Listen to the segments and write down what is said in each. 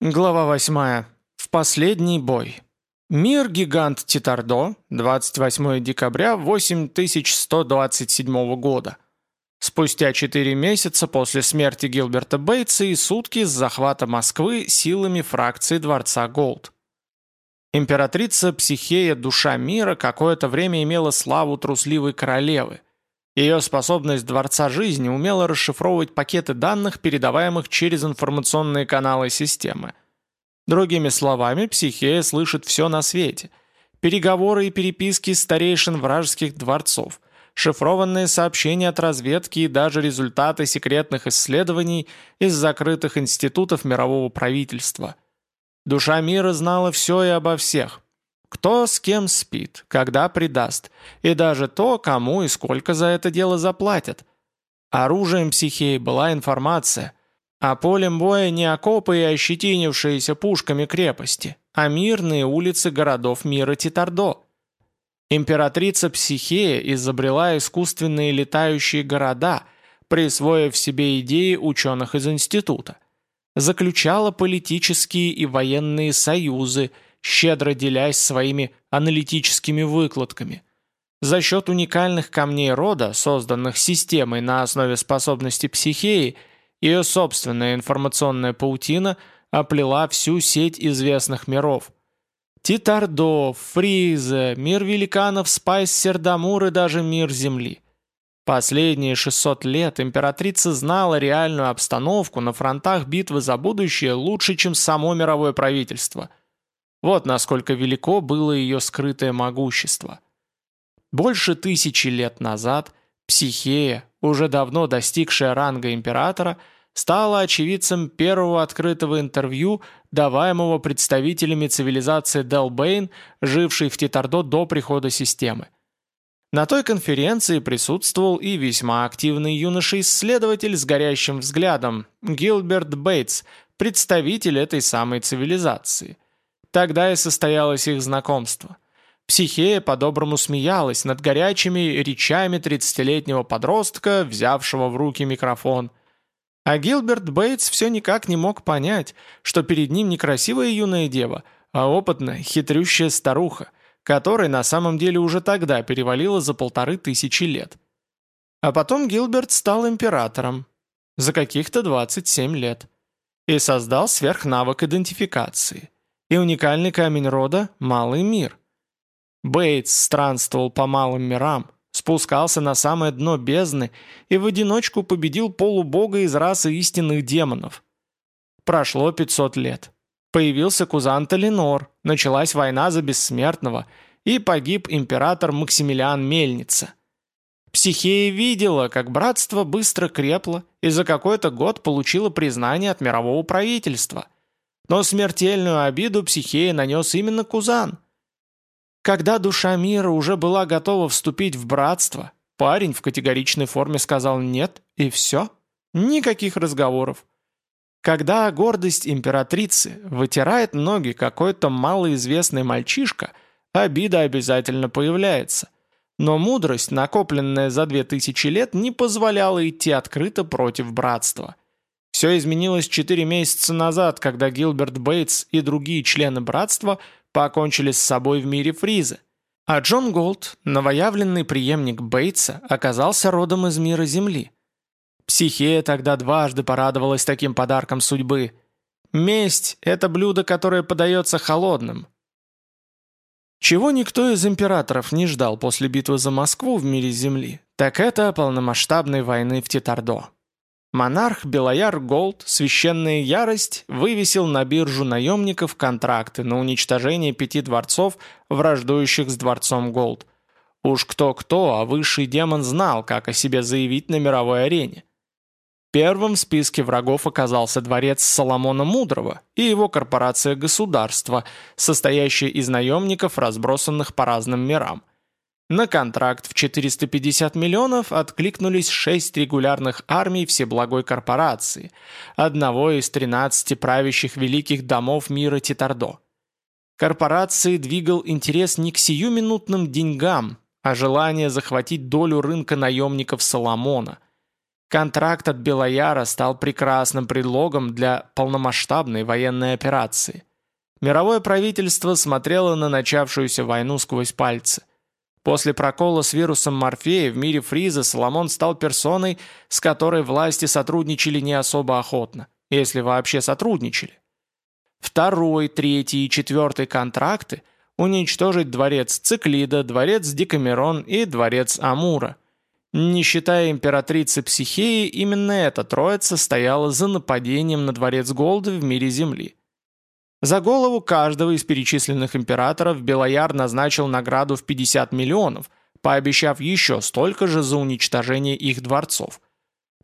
Глава 8. В последний бой. Мир-гигант Титардо, 28 декабря 8127 года. Спустя 4 месяца после смерти Гилберта Бейтса и сутки с захвата Москвы силами фракции Дворца Голд. Императрица Психея Душа Мира какое-то время имела славу трусливой королевы. Ее способность Дворца Жизни умела расшифровывать пакеты данных, передаваемых через информационные каналы системы. Другими словами, Психея слышит все на свете. Переговоры и переписки старейшин вражеских дворцов, шифрованные сообщения от разведки и даже результаты секретных исследований из закрытых институтов мирового правительства. Душа мира знала все и обо всех – кто с кем спит, когда предаст, и даже то, кому и сколько за это дело заплатят. Оружием психеи была информация, а полем боя не окопы и ощетинившиеся пушками крепости, а мирные улицы городов мира Титардо. Императрица Психея изобрела искусственные летающие города, присвоив себе идеи ученых из института. Заключала политические и военные союзы – щедро делясь своими аналитическими выкладками. За счет уникальных камней рода, созданных системой на основе способности психеи, ее собственная информационная паутина оплела всю сеть известных миров. Титардо, Фриза, мир великанов Спайс Сердамур и даже мир Земли. Последние 600 лет императрица знала реальную обстановку на фронтах битвы за будущее лучше, чем само мировое правительство – вот насколько велико было ее скрытое могущество. Больше тысячи лет назад Психея, уже давно достигшая ранга императора, стала очевидцем первого открытого интервью, даваемого представителями цивилизации Делбейн, жившей в Титардо до прихода системы. На той конференции присутствовал и весьма активный юноша-исследователь с горящим взглядом, Гилберт Бейтс, представитель этой самой цивилизации – Тогда и состоялось их знакомство. Психея по-доброму смеялась над горячими речами 30-летнего подростка, взявшего в руки микрофон. А Гилберт Бейтс все никак не мог понять, что перед ним не красивая юная дева, а опытная, хитрющая старуха, которой на самом деле уже тогда перевалило за полторы тысячи лет. А потом Гилберт стал императором за каких-то 27 лет и создал сверхнавык идентификации – и уникальный камень рода – Малый мир. Бейтс странствовал по малым мирам, спускался на самое дно бездны и в одиночку победил полубога из расы истинных демонов. Прошло 500 лет. Появился Кузант Ленор, началась война за бессмертного, и погиб император Максимилиан Мельница. Психея видела, как братство быстро крепло и за какой-то год получило признание от мирового правительства – но смертельную обиду Психея нанес именно Кузан. Когда душа мира уже была готова вступить в братство, парень в категоричной форме сказал «нет» и все. Никаких разговоров. Когда гордость императрицы вытирает ноги какой-то малоизвестный мальчишка, обида обязательно появляется. Но мудрость, накопленная за две тысячи лет, не позволяла идти открыто против братства – все изменилось четыре месяца назад, когда Гилберт Бейтс и другие члены братства покончили с собой в мире Фриза. А Джон Голд, новоявленный преемник Бейтса, оказался родом из мира Земли. Психея тогда дважды порадовалась таким подарком судьбы. Месть – это блюдо, которое подается холодным. Чего никто из императоров не ждал после битвы за Москву в мире Земли, так это полномасштабной войны в Титардо. Монарх Белояр Голд, священная ярость, вывесил на биржу наемников контракты на уничтожение пяти дворцов, враждующих с дворцом Голд. Уж кто-кто, а высший демон знал, как о себе заявить на мировой арене. Первым в списке врагов оказался дворец Соломона Мудрого и его корпорация государства, состоящая из наемников, разбросанных по разным мирам. На контракт в 450 миллионов откликнулись шесть регулярных армий Всеблагой корпорации, одного из 13 правящих великих домов мира Титардо. Корпорации двигал интерес не к сиюминутным деньгам, а желание захватить долю рынка наемников Соломона. Контракт от Белояра стал прекрасным предлогом для полномасштабной военной операции. Мировое правительство смотрело на начавшуюся войну сквозь пальцы. После прокола с вирусом Морфея в мире Фриза Соломон стал персоной, с которой власти сотрудничали не особо охотно, если вообще сотрудничали. Второй, третий и четвертый контракты уничтожить дворец Циклида, дворец Дикамерон и дворец Амура. Не считая императрицы Психеи, именно эта троица стояла за нападением на дворец Голда в мире Земли. За голову каждого из перечисленных императоров Белояр назначил награду в 50 миллионов, пообещав еще столько же за уничтожение их дворцов.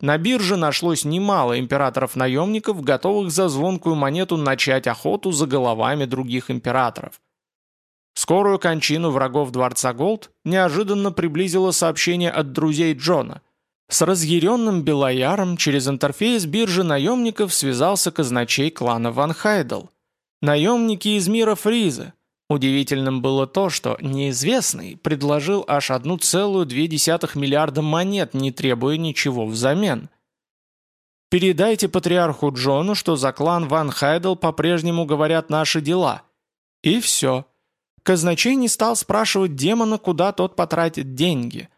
На бирже нашлось немало императоров-наемников, готовых за звонкую монету начать охоту за головами других императоров. Скорую кончину врагов Дворца Голд неожиданно приблизило сообщение от друзей Джона. С разъяренным Белояром через интерфейс биржи наемников связался казначей клана Ван Хайдел. Наемники из мира Фриза. Удивительным было то, что неизвестный предложил аж 1,2 миллиарда монет, не требуя ничего взамен. «Передайте патриарху Джону, что за клан Ван Хайдел по-прежнему говорят наши дела». И все. Казначей не стал спрашивать демона, куда тот потратит деньги.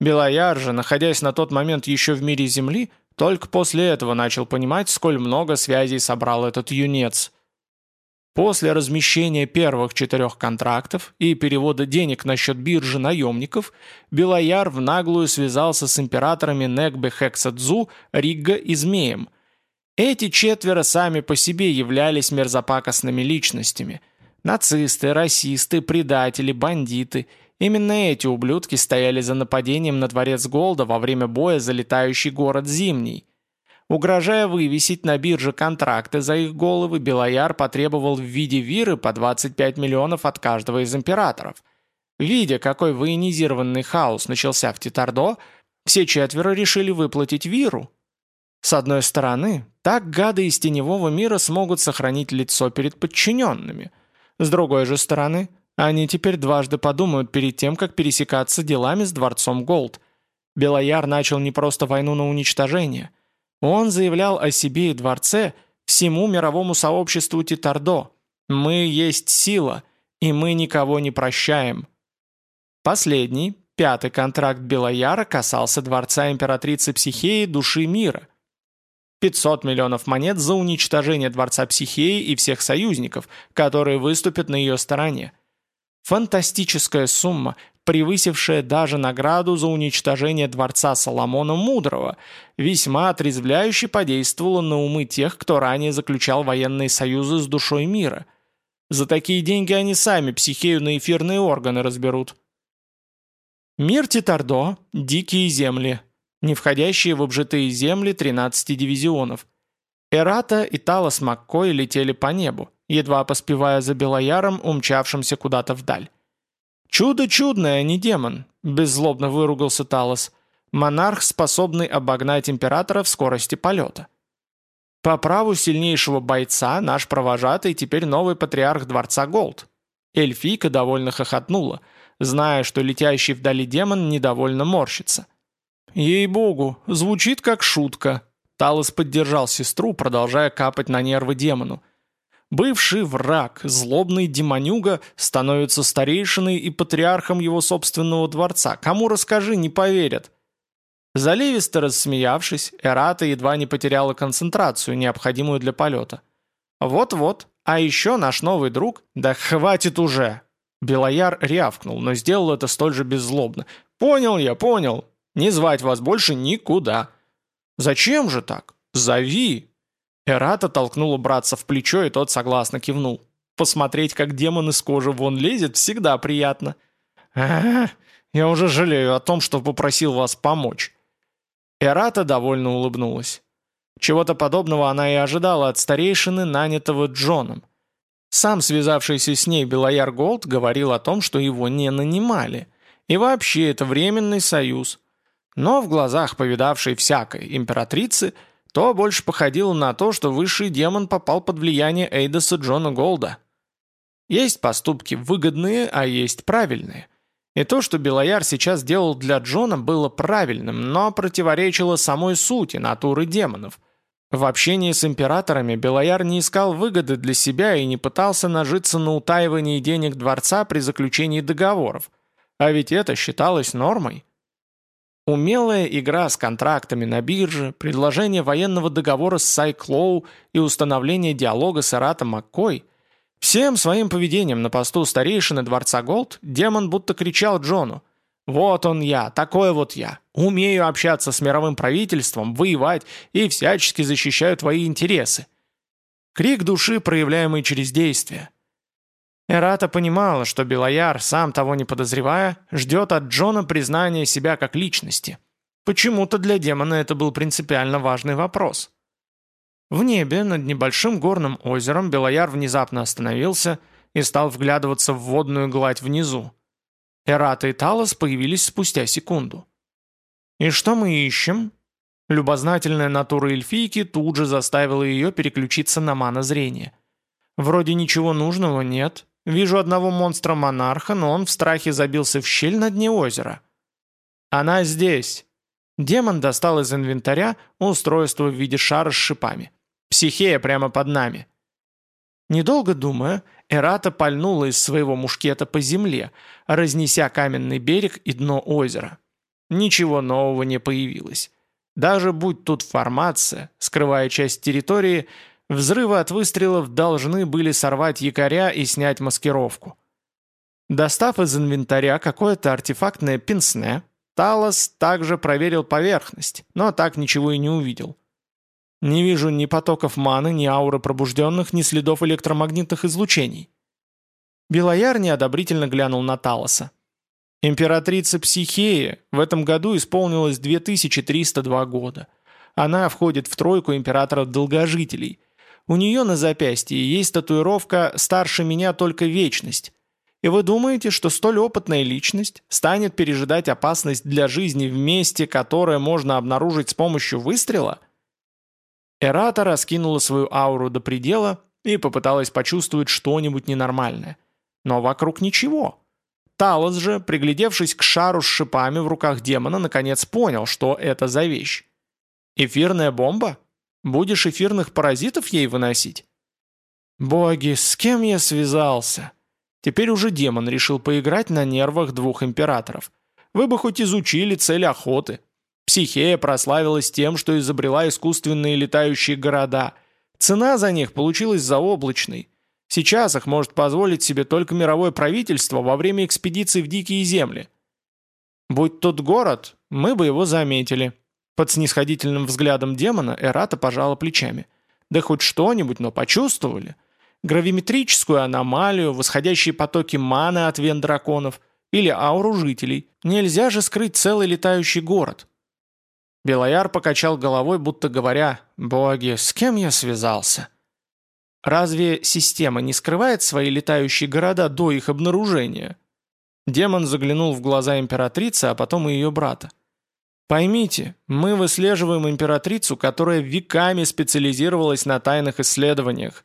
Белояр же, находясь на тот момент еще в мире Земли, только после этого начал понимать, сколь много связей собрал этот юнец – После размещения первых четырех контрактов и перевода денег на счет биржи наемников, Белояр в наглую связался с императорами Негбе Хексадзу, Ригга и Змеем. Эти четверо сами по себе являлись мерзопакостными личностями. Нацисты, расисты, предатели, бандиты. Именно эти ублюдки стояли за нападением на дворец Голда во время боя за летающий город Зимний – Угрожая вывесить на бирже контракты за их головы, Белояр потребовал в виде виры по 25 миллионов от каждого из императоров. Видя, какой военизированный хаос начался в Титардо, все четверо решили выплатить виру. С одной стороны, так гады из теневого мира смогут сохранить лицо перед подчиненными. С другой же стороны, они теперь дважды подумают перед тем, как пересекаться делами с Дворцом Голд. Белояр начал не просто войну на уничтожение – он заявлял о себе и дворце всему мировому сообществу Титардо. «Мы есть сила, и мы никого не прощаем». Последний, пятый контракт Белояра касался дворца императрицы Психеи Души Мира. 500 миллионов монет за уничтожение дворца Психеи и всех союзников, которые выступят на ее стороне. Фантастическая сумма, превысившая даже награду за уничтожение дворца Соломона Мудрого, весьма отрезвляюще подействовала на умы тех, кто ранее заключал военные союзы с душой мира. За такие деньги они сами психею на эфирные органы разберут. Мир Титардо – дикие земли, не входящие в обжитые земли 13 дивизионов. Эрата и Талос Маккой летели по небу, едва поспевая за Белояром, умчавшимся куда-то вдаль. «Чудо чудное, а не демон», — беззлобно выругался Талос. «Монарх, способный обогнать императора в скорости полета». По праву сильнейшего бойца наш провожатый теперь новый патриарх Дворца Голд. Эльфийка довольно хохотнула, зная, что летящий вдали демон недовольно морщится. «Ей-богу, звучит как шутка», — Талос поддержал сестру, продолжая капать на нервы демону. Бывший враг, злобный демонюга, становится старейшиной и патриархом его собственного дворца. Кому расскажи, не поверят. Заливисто рассмеявшись, Эрата едва не потеряла концентрацию, необходимую для полета. «Вот-вот, а еще наш новый друг...» «Да хватит уже!» Белояр рявкнул, но сделал это столь же беззлобно. «Понял я, понял. Не звать вас больше никуда». «Зачем же так? Зови!» Эрата толкнула братца в плечо, и тот согласно кивнул. Посмотреть, как демон из кожи вон лезет, всегда приятно. а, я уже жалею о том, что попросил вас помочь». Эрата довольно улыбнулась. Чего-то подобного она и ожидала от старейшины, нанятого Джоном. Сам связавшийся с ней Белояр Голд говорил о том, что его не нанимали. И вообще это временный союз. Но в глазах повидавшей всякой императрицы – то больше походило на то, что высший демон попал под влияние Эйдоса Джона Голда. Есть поступки выгодные, а есть правильные. И то, что Белояр сейчас делал для Джона, было правильным, но противоречило самой сути натуры демонов. В общении с императорами Белояр не искал выгоды для себя и не пытался нажиться на утаивании денег дворца при заключении договоров. А ведь это считалось нормой. Умелая игра с контрактами на бирже, предложение военного договора с Сайклоу и установление диалога с Эратом Маккой – Всем своим поведением на посту старейшины Дворца Голд демон будто кричал Джону «Вот он я, такой вот я, умею общаться с мировым правительством, воевать и всячески защищаю твои интересы». Крик души, проявляемый через действие. Эрата понимала, что Белояр, сам того не подозревая, ждет от Джона признания себя как личности. Почему-то для демона это был принципиально важный вопрос. В небе над небольшим горным озером Белояр внезапно остановился и стал вглядываться в водную гладь внизу. Эрата и Талос появились спустя секунду. «И что мы ищем?» Любознательная натура эльфийки тут же заставила ее переключиться на манозрение. «Вроде ничего нужного нет. Вижу одного монстра-монарха, но он в страхе забился в щель на дне озера». «Она здесь!» Демон достал из инвентаря устройство в виде шара с шипами. Психея прямо под нами. Недолго думая, Эрата пальнула из своего мушкета по земле, разнеся каменный берег и дно озера. Ничего нового не появилось. Даже будь тут формация, скрывая часть территории, взрывы от выстрелов должны были сорвать якоря и снять маскировку. Достав из инвентаря какое-то артефактное пенсне, Талос также проверил поверхность, но так ничего и не увидел. Не вижу ни потоков маны, ни ауры пробужденных, ни следов электромагнитных излучений. Белояр неодобрительно глянул на Талоса. Императрица Психея в этом году исполнилось 2302 года. Она входит в тройку императоров-долгожителей. У нее на запястье есть татуировка «Старше меня только вечность». И вы думаете, что столь опытная личность станет пережидать опасность для жизни в месте, которое можно обнаружить с помощью выстрела – Эрата раскинула свою ауру до предела и попыталась почувствовать что-нибудь ненормальное. Но вокруг ничего. Талос же, приглядевшись к шару с шипами в руках демона, наконец понял, что это за вещь. «Эфирная бомба? Будешь эфирных паразитов ей выносить?» «Боги, с кем я связался?» Теперь уже демон решил поиграть на нервах двух императоров. Вы бы хоть изучили цель охоты. Психея прославилась тем, что изобрела искусственные летающие города. Цена за них получилась заоблачной. Сейчас их может позволить себе только мировое правительство во время экспедиций в дикие земли. Будь тут город, мы бы его заметили. Под снисходительным взглядом демона Эрата пожала плечами. Да хоть что-нибудь, но почувствовали. Гравиметрическую аномалию, восходящие потоки маны от вен драконов или ауру жителей. Нельзя же скрыть целый летающий город. Белояр покачал головой, будто говоря, «Боги, с кем я связался?» Разве система не скрывает свои летающие города до их обнаружения? Демон заглянул в глаза императрицы, а потом и ее брата. Поймите, мы выслеживаем императрицу, которая веками специализировалась на тайных исследованиях.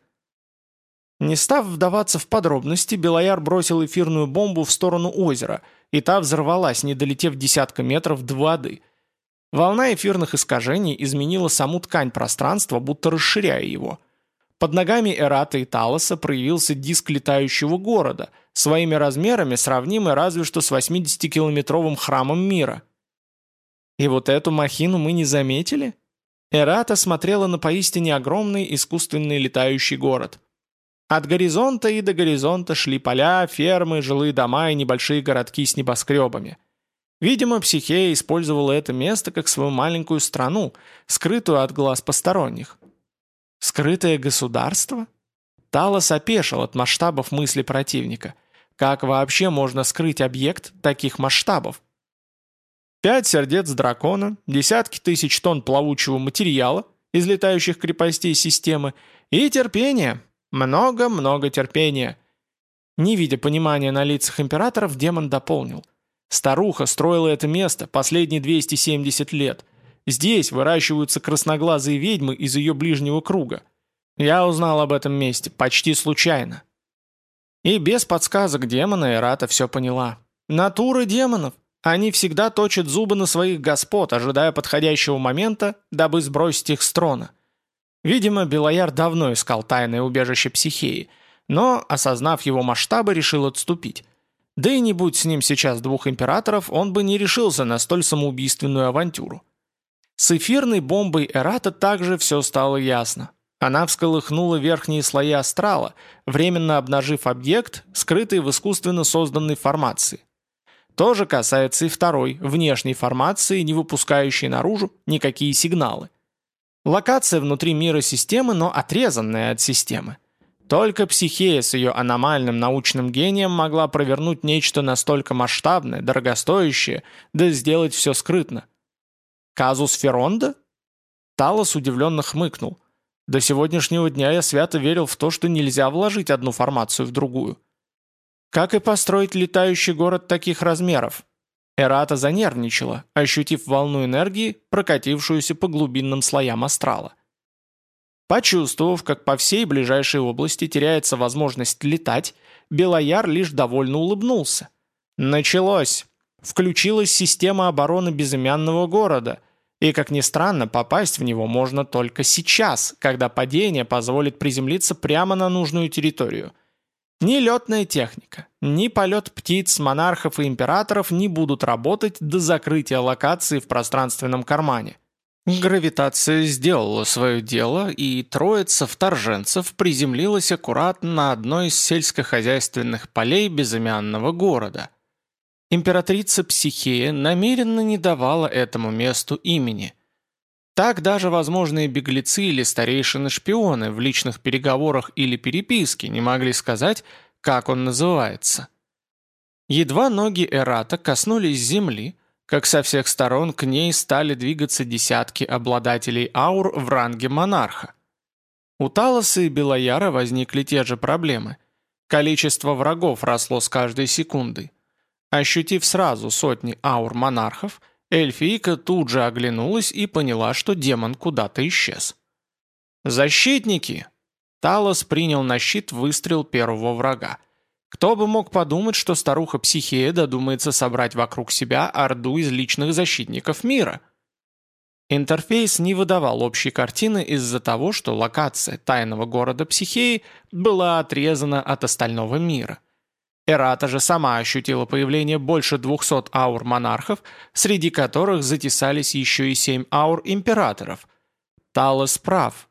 Не став вдаваться в подробности, Белояр бросил эфирную бомбу в сторону озера, и та взорвалась, не долетев десятка метров до воды – Волна эфирных искажений изменила саму ткань пространства, будто расширяя его. Под ногами Эрата и Талоса проявился диск летающего города, своими размерами сравнимый разве что с 80-километровым храмом мира. И вот эту махину мы не заметили? Эрата смотрела на поистине огромный искусственный летающий город. От горизонта и до горизонта шли поля, фермы, жилые дома и небольшие городки с небоскребами – Видимо, Психея использовала это место как свою маленькую страну, скрытую от глаз посторонних. Скрытое государство? Талос опешил от масштабов мысли противника. Как вообще можно скрыть объект таких масштабов? Пять сердец дракона, десятки тысяч тонн плавучего материала из летающих крепостей системы и терпение. Много-много терпения. Не видя понимания на лицах императоров, демон дополнил – Старуха строила это место последние 270 лет. Здесь выращиваются красноглазые ведьмы из ее ближнего круга. Я узнал об этом месте почти случайно. И без подсказок демона Эрата все поняла. Натура демонов. Они всегда точат зубы на своих господ, ожидая подходящего момента, дабы сбросить их с трона. Видимо, Белояр давно искал тайное убежище психеи, но, осознав его масштабы, решил отступить. Да и не будь с ним сейчас двух императоров, он бы не решился на столь самоубийственную авантюру. С эфирной бомбой Эрата также все стало ясно. Она всколыхнула верхние слои астрала, временно обнажив объект, скрытый в искусственно созданной формации. То же касается и второй, внешней формации, не выпускающей наружу никакие сигналы. Локация внутри мира системы, но отрезанная от системы. Только психея с ее аномальным научным гением могла провернуть нечто настолько масштабное, дорогостоящее, да сделать все скрытно. Казус Феронда? Талос удивленно хмыкнул. До сегодняшнего дня я свято верил в то, что нельзя вложить одну формацию в другую. Как и построить летающий город таких размеров? Эрата занервничала, ощутив волну энергии, прокатившуюся по глубинным слоям астрала. Почувствовав, как по всей ближайшей области теряется возможность летать, Белояр лишь довольно улыбнулся. Началось. Включилась система обороны безымянного города, и, как ни странно, попасть в него можно только сейчас, когда падение позволит приземлиться прямо на нужную территорию. Ни летная техника, ни полет птиц, монархов и императоров не будут работать до закрытия локации в пространственном кармане. Гравитация сделала свое дело, и троица вторженцев приземлилась аккуратно на одной из сельскохозяйственных полей безымянного города. Императрица Психея намеренно не давала этому месту имени. Так даже возможные беглецы или старейшины-шпионы в личных переговорах или переписке не могли сказать, как он называется. Едва ноги Эрата коснулись земли, как со всех сторон к ней стали двигаться десятки обладателей аур в ранге монарха. У Талоса и Белояра возникли те же проблемы. Количество врагов росло с каждой секундой. Ощутив сразу сотни аур монархов, эльфийка тут же оглянулась и поняла, что демон куда-то исчез. «Защитники!» Талос принял на щит выстрел первого врага. Кто бы мог подумать, что старуха Психея додумается собрать вокруг себя орду из личных защитников мира? Интерфейс не выдавал общей картины из-за того, что локация тайного города Психеи была отрезана от остального мира. Эрата же сама ощутила появление больше 200 аур монархов, среди которых затесались еще и семь аур императоров. Талос прав,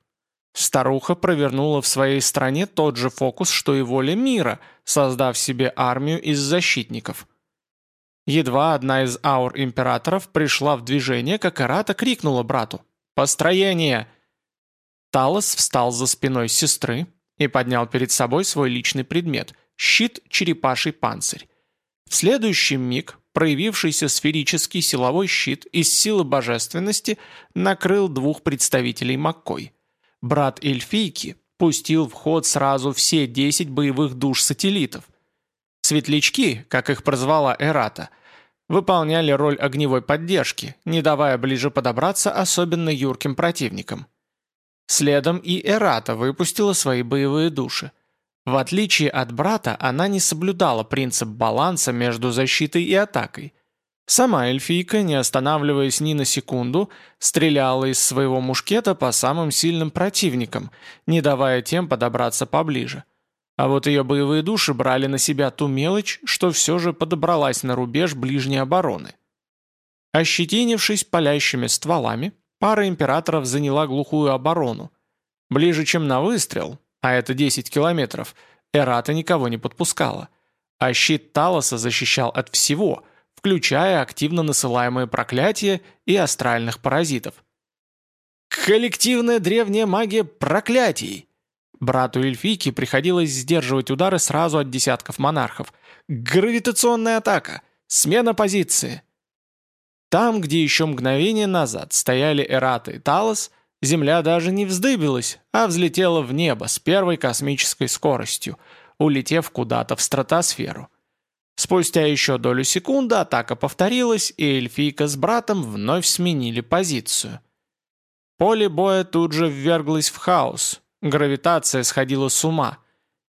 Старуха провернула в своей стране тот же фокус, что и воля мира, создав себе армию из защитников. Едва одна из аур императоров пришла в движение, как Эрата крикнула брату «Построение!». Талос встал за спиной сестры и поднял перед собой свой личный предмет – щит черепаший панцирь. В следующий миг проявившийся сферический силовой щит из силы божественности накрыл двух представителей Маккой – брат эльфийки пустил в ход сразу все 10 боевых душ сателлитов. Светлячки, как их прозвала Эрата, выполняли роль огневой поддержки, не давая ближе подобраться особенно юрким противникам. Следом и Эрата выпустила свои боевые души. В отличие от брата, она не соблюдала принцип баланса между защитой и атакой. Сама эльфийка, не останавливаясь ни на секунду, стреляла из своего мушкета по самым сильным противникам, не давая тем подобраться поближе. А вот ее боевые души брали на себя ту мелочь, что все же подобралась на рубеж ближней обороны. Ощетинившись палящими стволами, пара императоров заняла глухую оборону. Ближе, чем на выстрел, а это 10 километров, Эрата никого не подпускала. А щит Талоса защищал от всего – включая активно насылаемые проклятия и астральных паразитов. Коллективная древняя магия проклятий! Брату эльфийки приходилось сдерживать удары сразу от десятков монархов. Гравитационная атака! Смена позиции! Там, где еще мгновение назад стояли Эрата и Талос, Земля даже не вздыбилась, а взлетела в небо с первой космической скоростью, улетев куда-то в стратосферу. Спустя еще долю секунды атака повторилась, и эльфийка с братом вновь сменили позицию. Поле боя тут же вверглось в хаос. Гравитация сходила с ума.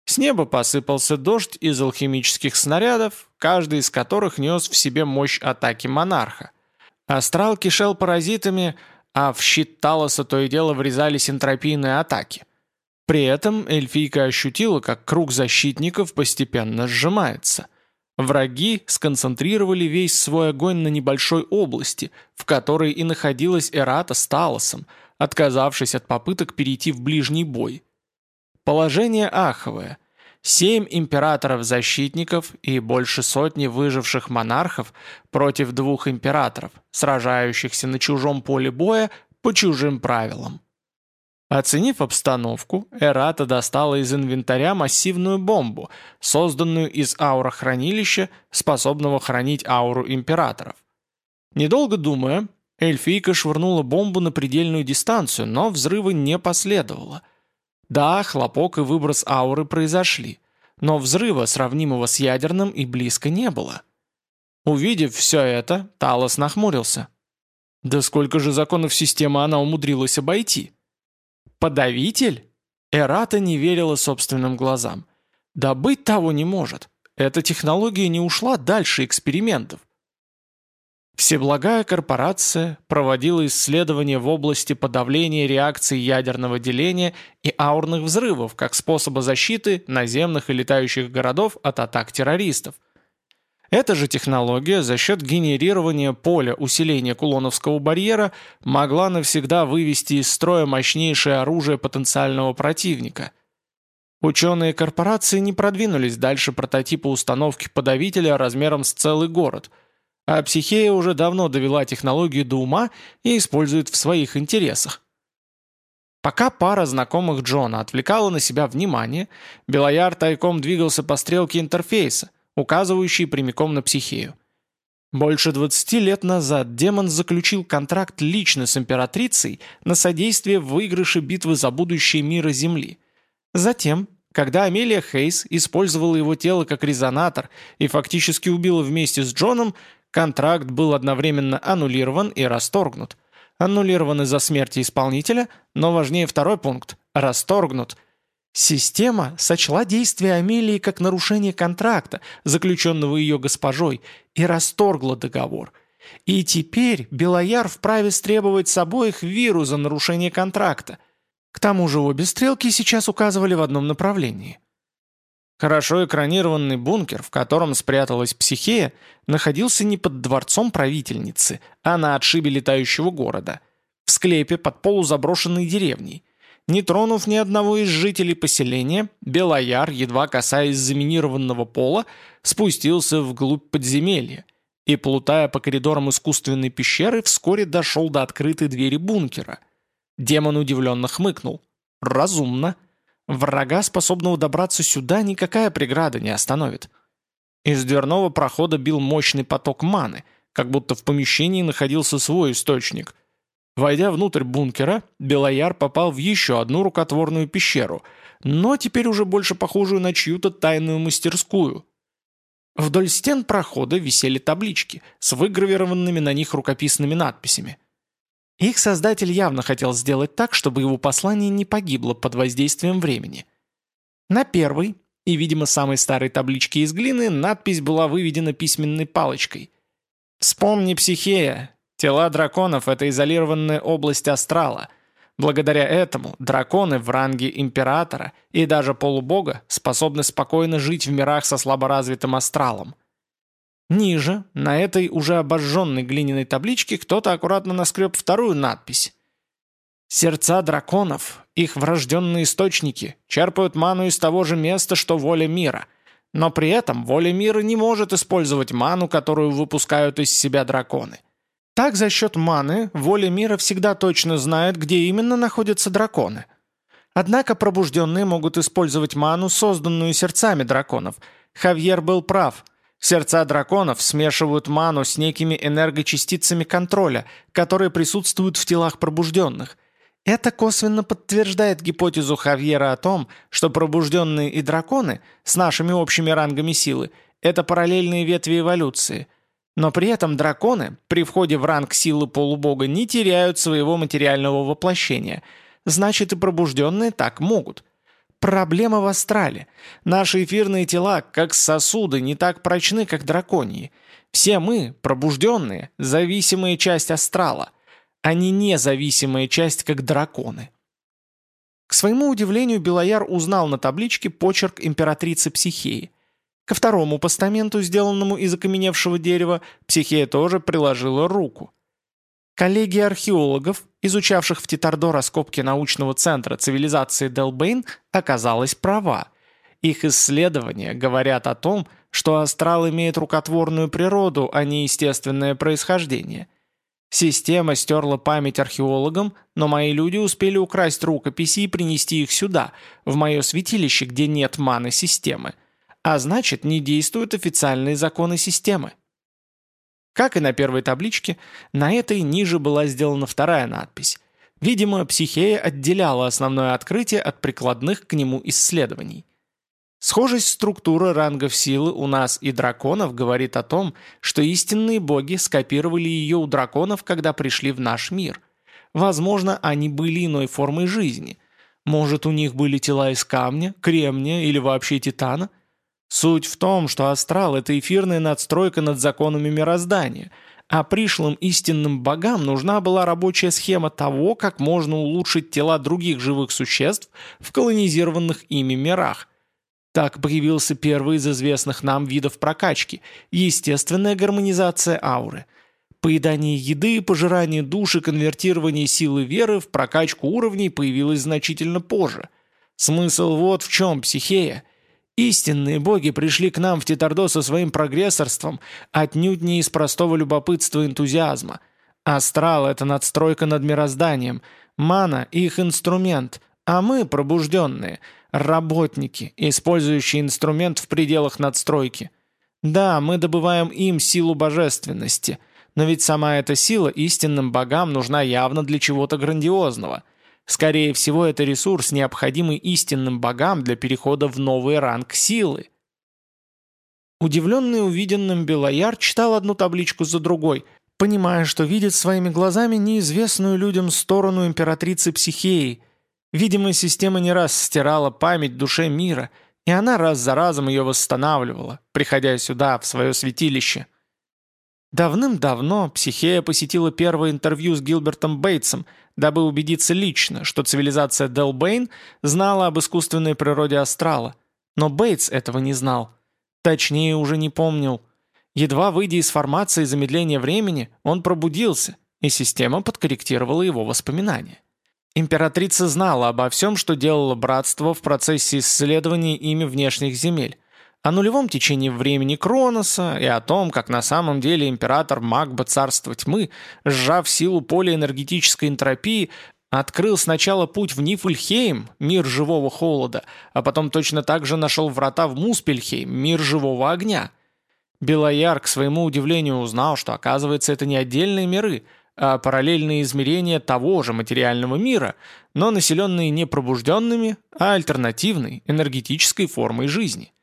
С неба посыпался дождь из алхимических снарядов, каждый из которых нес в себе мощь атаки монарха. Астрал кишел паразитами, а в щит Талоса то и дело врезались энтропийные атаки. При этом эльфийка ощутила, как круг защитников постепенно сжимается. Враги сконцентрировали весь свой огонь на небольшой области, в которой и находилась Эрата с Талосом, отказавшись от попыток перейти в ближний бой. Положение аховое. Семь императоров-защитников и больше сотни выживших монархов против двух императоров, сражающихся на чужом поле боя по чужим правилам. Оценив обстановку, Эрата достала из инвентаря массивную бомбу, созданную из аурохранилища, способного хранить ауру императоров. Недолго думая, эльфийка швырнула бомбу на предельную дистанцию, но взрыва не последовало. Да, хлопок и выброс ауры произошли, но взрыва, сравнимого с ядерным, и близко не было. Увидев все это, Талос нахмурился. Да сколько же законов системы она умудрилась обойти? Подавитель? Эрата не верила собственным глазам. Да быть того не может. Эта технология не ушла дальше экспериментов. Всеблагая корпорация проводила исследования в области подавления реакций ядерного деления и аурных взрывов как способа защиты наземных и летающих городов от атак террористов – эта же технология за счет генерирования поля усиления кулоновского барьера могла навсегда вывести из строя мощнейшее оружие потенциального противника. Ученые корпорации не продвинулись дальше прототипа установки подавителя размером с целый город, а Психея уже давно довела технологию до ума и использует в своих интересах. Пока пара знакомых Джона отвлекала на себя внимание, Белояр тайком двигался по стрелке интерфейса, указывающий прямиком на психею. Больше 20 лет назад демон заключил контракт лично с императрицей на содействие в выигрыше битвы за будущее мира Земли. Затем, когда Амелия Хейс использовала его тело как резонатор и фактически убила вместе с Джоном, контракт был одновременно аннулирован и расторгнут. Аннулирован из-за смерти исполнителя, но важнее второй пункт – расторгнут – Система сочла действия Амелии как нарушение контракта, заключенного ее госпожой, и расторгла договор. И теперь Белояр вправе стребовать с обоих виру за нарушение контракта. К тому же обе стрелки сейчас указывали в одном направлении. Хорошо экранированный бункер, в котором спряталась психея, находился не под дворцом правительницы, а на отшибе летающего города, в склепе под полузаброшенной деревней, не тронув ни одного из жителей поселения, Белояр, едва касаясь заминированного пола, спустился вглубь подземелья и, плутая по коридорам искусственной пещеры, вскоре дошел до открытой двери бункера. Демон удивленно хмыкнул. «Разумно. Врага, способного добраться сюда, никакая преграда не остановит». Из дверного прохода бил мощный поток маны, как будто в помещении находился свой источник – Войдя внутрь бункера, Белояр попал в еще одну рукотворную пещеру, но теперь уже больше похожую на чью-то тайную мастерскую. Вдоль стен прохода висели таблички с выгравированными на них рукописными надписями. Их создатель явно хотел сделать так, чтобы его послание не погибло под воздействием времени. На первой, и, видимо, самой старой табличке из глины, надпись была выведена письменной палочкой. «Вспомни, Психея, Тела драконов — это изолированная область астрала. Благодаря этому драконы в ранге императора и даже полубога способны спокойно жить в мирах со слаборазвитым астралом. Ниже, на этой уже обожженной глиняной табличке, кто-то аккуратно наскреб вторую надпись. «Сердца драконов, их врожденные источники, черпают ману из того же места, что воля мира. Но при этом воля мира не может использовать ману, которую выпускают из себя драконы. Так за счет маны воля мира всегда точно знает, где именно находятся драконы. Однако пробужденные могут использовать ману, созданную сердцами драконов. Хавьер был прав. Сердца драконов смешивают ману с некими энергочастицами контроля, которые присутствуют в телах пробужденных. Это косвенно подтверждает гипотезу Хавьера о том, что пробужденные и драконы с нашими общими рангами силы – это параллельные ветви эволюции – но при этом драконы при входе в ранг силы полубога не теряют своего материального воплощения. Значит, и пробужденные так могут. Проблема в астрале. Наши эфирные тела, как сосуды, не так прочны, как драконьи. Все мы, пробужденные, зависимая часть астрала, а не независимая часть, как драконы. К своему удивлению, Белояр узнал на табличке почерк императрицы Психеи. Ко второму постаменту, сделанному из окаменевшего дерева, Психея тоже приложила руку. Коллеги археологов, изучавших в Титардо раскопки научного центра цивилизации Делбейн, оказалась права. Их исследования говорят о том, что астрал имеет рукотворную природу, а не естественное происхождение – Система стерла память археологам, но мои люди успели украсть рукописи и принести их сюда, в мое святилище, где нет маны системы. А значит, не действуют официальные законы системы. Как и на первой табличке, на этой ниже была сделана вторая надпись. Видимо, психея отделяла основное открытие от прикладных к нему исследований. Схожесть структуры рангов силы у нас и драконов говорит о том, что истинные боги скопировали ее у драконов, когда пришли в наш мир. Возможно, они были иной формой жизни. Может, у них были тела из камня, кремния или вообще титана? Суть в том, что астрал – это эфирная надстройка над законами мироздания, а пришлым истинным богам нужна была рабочая схема того, как можно улучшить тела других живых существ в колонизированных ими мирах – так появился первый из известных нам видов прокачки – естественная гармонизация ауры. Поедание еды, пожирание души, конвертирование силы веры в прокачку уровней появилось значительно позже. Смысл вот в чем, психея. Истинные боги пришли к нам в Титардо со своим прогрессорством, отнюдь не из простого любопытства и энтузиазма. Астрал – это надстройка над мирозданием, мана – их инструмент, а мы, пробужденные – Работники, использующие инструмент в пределах надстройки. Да, мы добываем им силу божественности, но ведь сама эта сила истинным богам нужна явно для чего-то грандиозного. Скорее всего, это ресурс, необходимый истинным богам для перехода в новый ранг силы. Удивленный увиденным Белояр читал одну табличку за другой, понимая, что видит своими глазами неизвестную людям сторону императрицы Психеи – Видимо, система не раз стирала память душе мира, и она раз за разом ее восстанавливала, приходя сюда, в свое святилище. Давным-давно Психея посетила первое интервью с Гилбертом Бейтсом, дабы убедиться лично, что цивилизация Делбейн знала об искусственной природе астрала. Но Бейтс этого не знал. Точнее, уже не помнил. Едва выйдя из формации замедления времени, он пробудился, и система подкорректировала его воспоминания. Императрица знала обо всем, что делало братство в процессе исследования ими внешних земель, о нулевом течении времени Кроноса и о том, как на самом деле император Магба Царства Тьмы, сжав силу поля энергетической энтропии, открыл сначала путь в Нифльхейм, мир живого холода, а потом точно так же нашел врата в Муспельхейм, мир живого огня. Белояр, к своему удивлению, узнал, что, оказывается, это не отдельные миры – а параллельные измерения того же материального мира, но населенные не пробужденными, а альтернативной, энергетической формой жизни.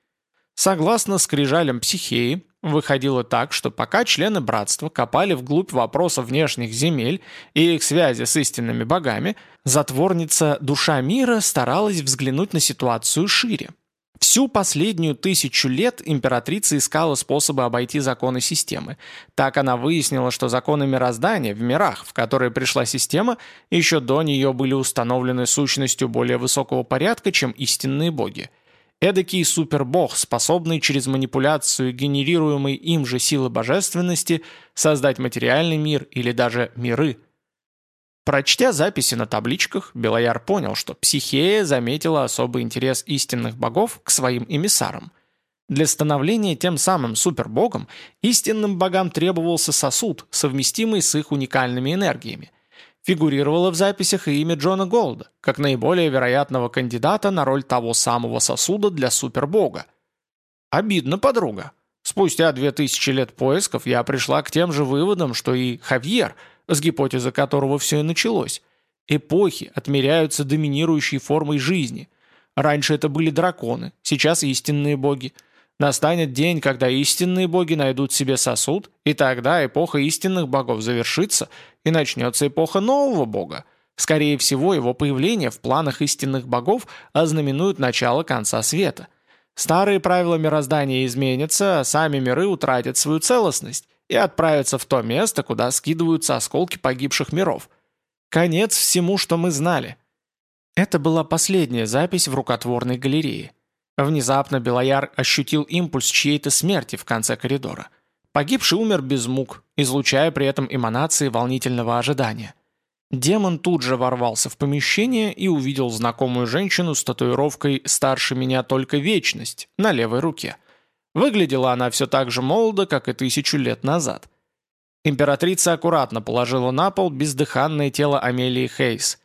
Согласно скрижалям психеи, выходило так, что пока члены братства копали вглубь вопросов внешних земель и их связи с истинными богами, затворница душа мира старалась взглянуть на ситуацию шире. Всю последнюю тысячу лет императрица искала способы обойти законы системы. Так она выяснила, что законы мироздания в мирах, в которые пришла система, еще до нее были установлены сущностью более высокого порядка, чем истинные боги. Эдакий супербог, способный через манипуляцию генерируемой им же силы божественности создать материальный мир или даже миры – Прочтя записи на табличках, Белояр понял, что Психея заметила особый интерес истинных богов к своим эмиссарам. Для становления тем самым супербогом истинным богам требовался сосуд, совместимый с их уникальными энергиями. Фигурировало в записях и имя Джона Голда, как наиболее вероятного кандидата на роль того самого сосуда для супербога. Обидно, подруга. Спустя две тысячи лет поисков я пришла к тем же выводам, что и Хавьер – с гипотезы которого все и началось. Эпохи отмеряются доминирующей формой жизни. Раньше это были драконы, сейчас истинные боги. Настанет день, когда истинные боги найдут себе сосуд, и тогда эпоха истинных богов завершится, и начнется эпоха нового бога. Скорее всего, его появление в планах истинных богов ознаменует начало конца света. Старые правила мироздания изменятся, а сами миры утратят свою целостность и отправятся в то место, куда скидываются осколки погибших миров. Конец всему, что мы знали. Это была последняя запись в рукотворной галерее. Внезапно Белояр ощутил импульс чьей-то смерти в конце коридора. Погибший умер без мук, излучая при этом эманации волнительного ожидания. Демон тут же ворвался в помещение и увидел знакомую женщину с татуировкой «Старше меня только вечность» на левой руке. Выглядела она все так же молодо, как и тысячу лет назад. Императрица аккуратно положила на пол бездыханное тело Амелии Хейс.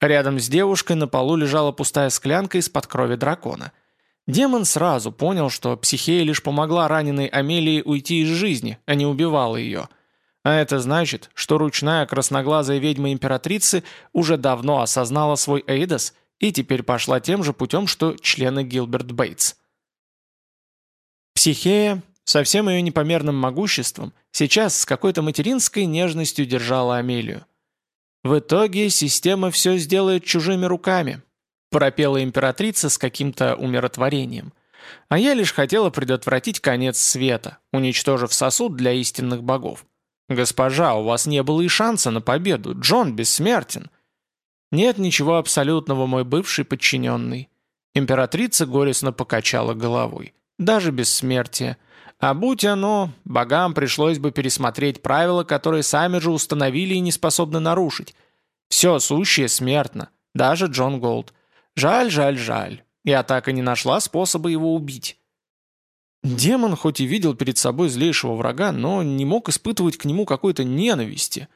Рядом с девушкой на полу лежала пустая склянка из-под крови дракона. Демон сразу понял, что психея лишь помогла раненой Амелии уйти из жизни, а не убивала ее – а это значит, что ручная красноглазая ведьма императрицы уже давно осознала свой Эйдос и теперь пошла тем же путем, что члены Гилберт Бейтс. Психея, со всем ее непомерным могуществом, сейчас с какой-то материнской нежностью держала Амелию. «В итоге система все сделает чужими руками», пропела императрица с каким-то умиротворением. «А я лишь хотела предотвратить конец света, уничтожив сосуд для истинных богов. «Госпожа, у вас не было и шанса на победу. Джон бессмертен». «Нет ничего абсолютного, мой бывший подчиненный». Императрица горестно покачала головой. «Даже бессмертие. А будь оно, богам пришлось бы пересмотреть правила, которые сами же установили и не способны нарушить. Все сущее смертно. Даже Джон Голд. Жаль, жаль, жаль. Я так и не нашла способа его убить». Демон хоть и видел перед собой злейшего врага, но не мог испытывать к нему какой-то ненависти.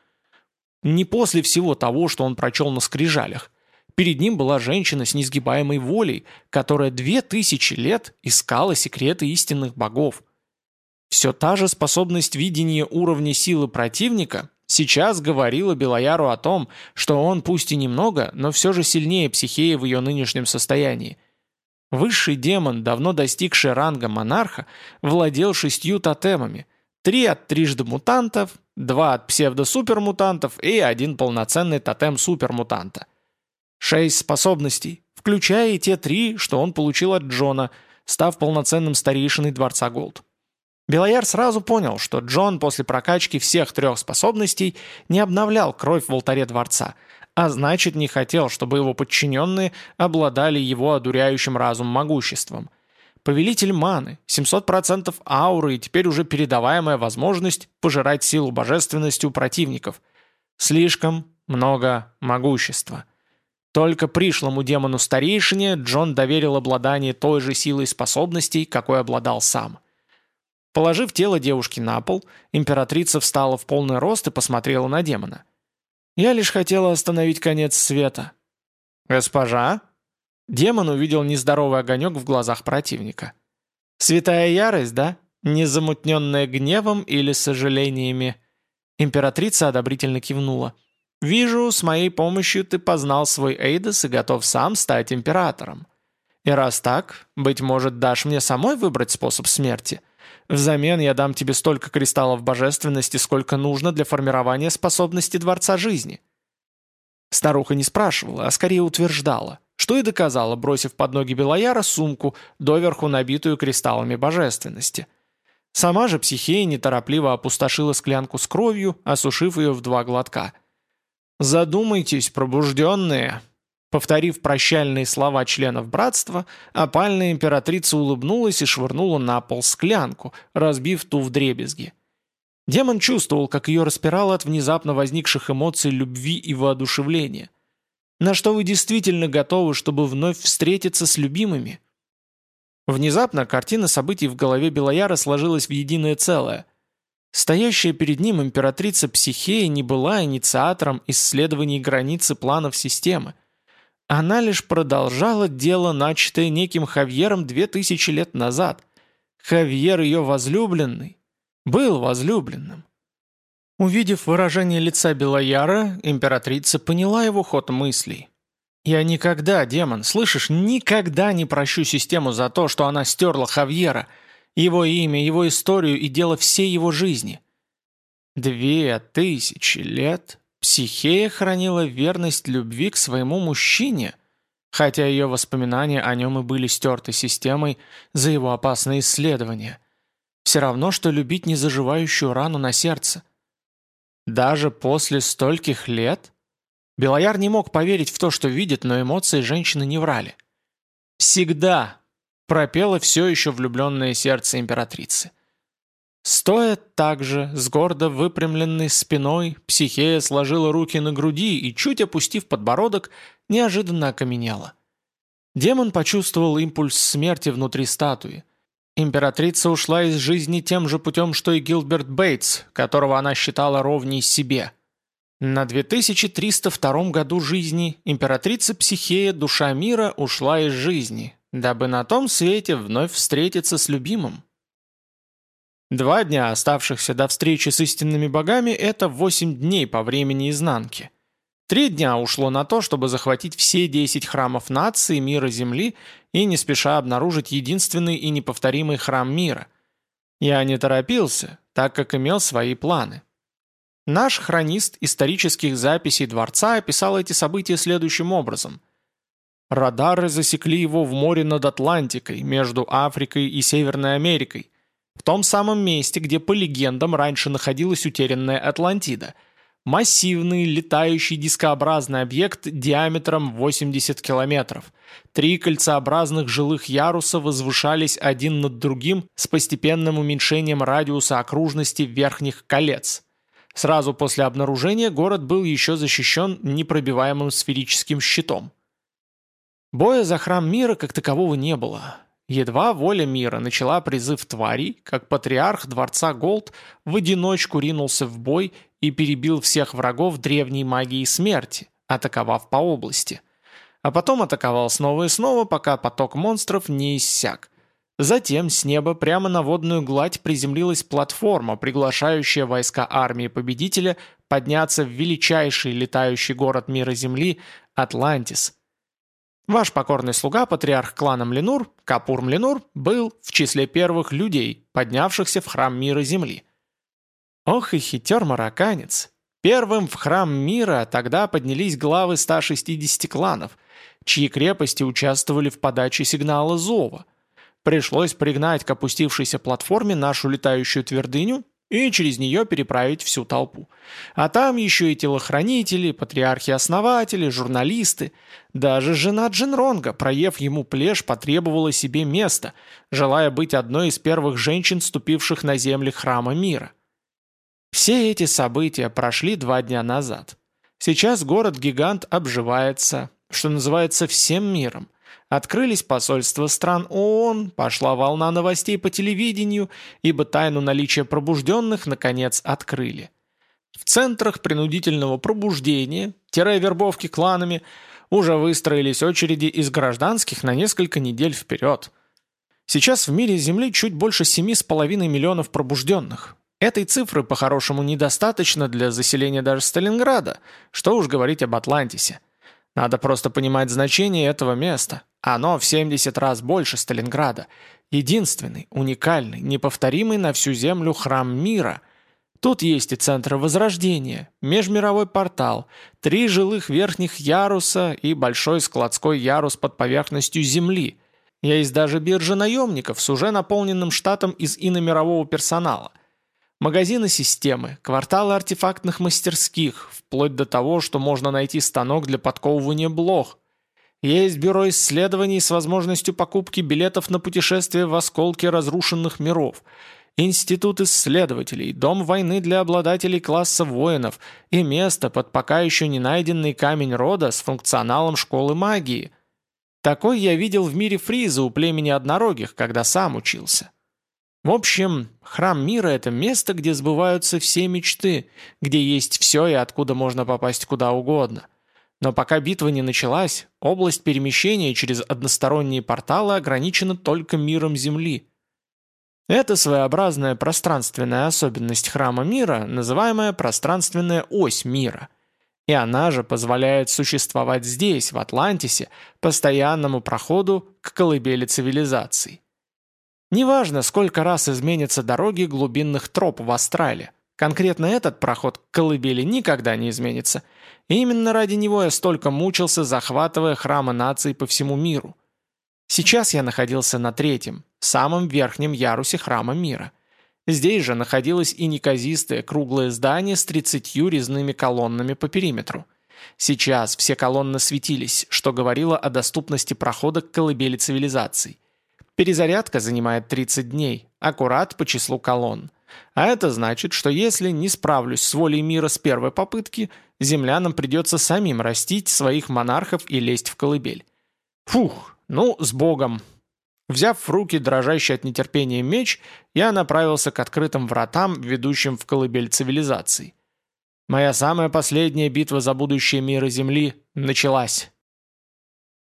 Не после всего того, что он прочел на скрижалях. Перед ним была женщина с несгибаемой волей, которая две тысячи лет искала секреты истинных богов. Все та же способность видения уровня силы противника сейчас говорила Белояру о том, что он пусть и немного, но все же сильнее психеи в ее нынешнем состоянии – Высший демон, давно достигший ранга монарха, владел шестью тотемами. Три от трижды мутантов, два от псевдо-супермутантов и один полноценный тотем супермутанта. Шесть способностей, включая и те три, что он получил от Джона, став полноценным старейшиной Дворца Голд. Белояр сразу понял, что Джон после прокачки всех трех способностей не обновлял кровь в алтаре Дворца – а значит не хотел, чтобы его подчиненные обладали его одуряющим разум могуществом. Повелитель маны, 700% ауры и теперь уже передаваемая возможность пожирать силу божественности у противников. Слишком много могущества. Только пришлому демону старейшине Джон доверил обладание той же силой способностей, какой обладал сам. Положив тело девушки на пол, императрица встала в полный рост и посмотрела на демона. Я лишь хотела остановить конец света». «Госпожа?» Демон увидел нездоровый огонек в глазах противника. «Святая ярость, да? Незамутненная гневом или сожалениями?» Императрица одобрительно кивнула. «Вижу, с моей помощью ты познал свой Эйдос и готов сам стать императором. И раз так, быть может, дашь мне самой выбрать способ смерти?» Взамен я дам тебе столько кристаллов божественности, сколько нужно для формирования способности Дворца Жизни». Старуха не спрашивала, а скорее утверждала, что и доказала, бросив под ноги Белояра сумку, доверху набитую кристаллами божественности. Сама же психея неторопливо опустошила склянку с кровью, осушив ее в два глотка. «Задумайтесь, пробужденные!» Повторив прощальные слова членов братства, опальная императрица улыбнулась и швырнула на пол склянку, разбив ту в дребезги. Демон чувствовал, как ее распирало от внезапно возникших эмоций любви и воодушевления. На что вы действительно готовы, чтобы вновь встретиться с любимыми? Внезапно картина событий в голове Белояра сложилась в единое целое. Стоящая перед ним императрица Психея не была инициатором исследований границы планов системы. Она лишь продолжала дело, начатое неким Хавьером две тысячи лет назад. Хавьер ее возлюбленный был возлюбленным. Увидев выражение лица Белояра, императрица поняла его ход мыслей. «Я никогда, демон, слышишь, никогда не прощу систему за то, что она стерла Хавьера, его имя, его историю и дело всей его жизни». «Две тысячи лет?» Психея хранила верность любви к своему мужчине, хотя ее воспоминания о нем и были стерты системой за его опасные исследования. Все равно, что любить незаживающую рану на сердце. Даже после стольких лет? Белояр не мог поверить в то, что видит, но эмоции женщины не врали. «Всегда!» — пропело все еще влюбленное сердце императрицы. Стоя так же, с гордо выпрямленной спиной, психея сложила руки на груди и, чуть опустив подбородок, неожиданно окаменела. Демон почувствовал импульс смерти внутри статуи. Императрица ушла из жизни тем же путем, что и Гилберт Бейтс, которого она считала ровней себе. На 2302 году жизни императрица Психея, душа мира, ушла из жизни, дабы на том свете вновь встретиться с любимым. Два дня, оставшихся до встречи с истинными богами, это восемь дней по времени изнанки. Три дня ушло на то, чтобы захватить все десять храмов нации, мира Земли и не спеша обнаружить единственный и неповторимый храм мира. Я не торопился, так как имел свои планы. Наш хронист исторических записей дворца описал эти события следующим образом. Радары засекли его в море над Атлантикой, между Африкой и Северной Америкой, в том самом месте, где по легендам раньше находилась утерянная Атлантида. Массивный, летающий дискообразный объект диаметром 80 километров. Три кольцеобразных жилых яруса возвышались один над другим с постепенным уменьшением радиуса окружности верхних колец. Сразу после обнаружения город был еще защищен непробиваемым сферическим щитом. Боя за храм мира как такового не было. Едва воля мира начала призыв тварей, как патриарх дворца Голд в одиночку ринулся в бой и перебил всех врагов древней магии смерти, атаковав по области. А потом атаковал снова и снова, пока поток монстров не иссяк. Затем с неба прямо на водную гладь приземлилась платформа, приглашающая войска армии победителя подняться в величайший летающий город мира Земли – Атлантис – Ваш покорный слуга, патриарх клана Млинур, Капур Млинур, был в числе первых людей, поднявшихся в храм мира Земли. Ох и хитер марокканец. Первым в храм мира тогда поднялись главы 160 кланов, чьи крепости участвовали в подаче сигнала зова. Пришлось пригнать к опустившейся платформе нашу летающую твердыню и через нее переправить всю толпу. А там еще и телохранители, патриархи-основатели, журналисты. Даже жена Джинронга, проев ему плешь, потребовала себе места, желая быть одной из первых женщин, ступивших на земли храма мира. Все эти события прошли два дня назад. Сейчас город-гигант обживается, что называется, всем миром. Открылись посольства стран ООН, пошла волна новостей по телевидению, ибо тайну наличия пробужденных, наконец, открыли. В центрах принудительного пробуждения, вербовки кланами, уже выстроились очереди из гражданских на несколько недель вперед. Сейчас в мире Земли чуть больше 7,5 миллионов пробужденных. Этой цифры, по-хорошему, недостаточно для заселения даже Сталинграда, что уж говорить об Атлантисе. Надо просто понимать значение этого места. Оно в 70 раз больше Сталинграда. Единственный, уникальный, неповторимый на всю Землю храм мира. Тут есть и центр Возрождения, межмировой портал, три жилых верхних яруса и большой складской ярус под поверхностью Земли. Есть даже биржа наемников с уже наполненным штатом из иномирового персонала – Магазины системы, кварталы артефактных мастерских, вплоть до того, что можно найти станок для подковывания блох. Есть бюро исследований с возможностью покупки билетов на путешествие в осколки разрушенных миров. Институт исследователей, дом войны для обладателей класса воинов и место под пока еще не найденный камень рода с функционалом школы магии. Такой я видел в мире Фриза у племени однорогих, когда сам учился. В общем, храм мира – это место, где сбываются все мечты, где есть все и откуда можно попасть куда угодно. Но пока битва не началась, область перемещения через односторонние порталы ограничена только миром Земли. Это своеобразная пространственная особенность храма мира, называемая пространственная ось мира. И она же позволяет существовать здесь, в Атлантисе, постоянному проходу к колыбели цивилизаций. Неважно, сколько раз изменятся дороги глубинных троп в Астрале, Конкретно этот проход к колыбели никогда не изменится. И именно ради него я столько мучился, захватывая храмы наций по всему миру. Сейчас я находился на третьем, самом верхнем ярусе храма мира. Здесь же находилось и неказистое круглое здание с тридцатью резными колоннами по периметру. Сейчас все колонны светились, что говорило о доступности прохода к колыбели цивилизаций. Перезарядка занимает 30 дней, аккурат по числу колонн. А это значит, что если не справлюсь с волей мира с первой попытки, землянам придется самим растить своих монархов и лезть в колыбель. Фух, ну, с Богом. Взяв в руки дрожащий от нетерпения меч, я направился к открытым вратам, ведущим в колыбель цивилизаций. Моя самая последняя битва за будущее мира Земли началась.